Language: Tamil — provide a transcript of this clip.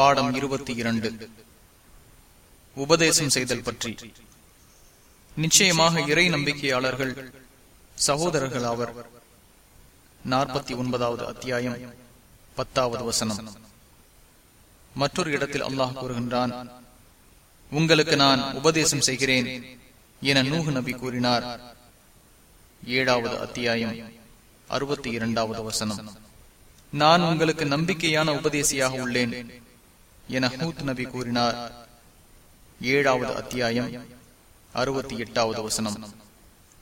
பாடம் இருபத்தி இரண்டு. உபதேசம் செய்தல் பற்றி. நிச்சயமாக இறை நம்பிக்கையாளர்கள் சகோதரர்கள் அவர் நாற்பத்தி ஒன்பதாவது அத்தியாயம் பத்தாவது வசனம். மற்றொரு இடத்தில் அல்லாஹ் கூறுகின்றான் உங்களுக்கு நான் உபதேசம் செய்கிறேன் என நூகு நபி கூறினார். ஏழாவது அத்தியாயம் அறுபத்தி இரண்டாவது வசனம். நான் உங்களுக்கு நம்பிக்கையான உபதேசியாக உள்ளேன். என ஹூத் நபி கூறினார். ஏழாவது அத்தியாயம் அறுபத்தி எட்டாவது வசனம்.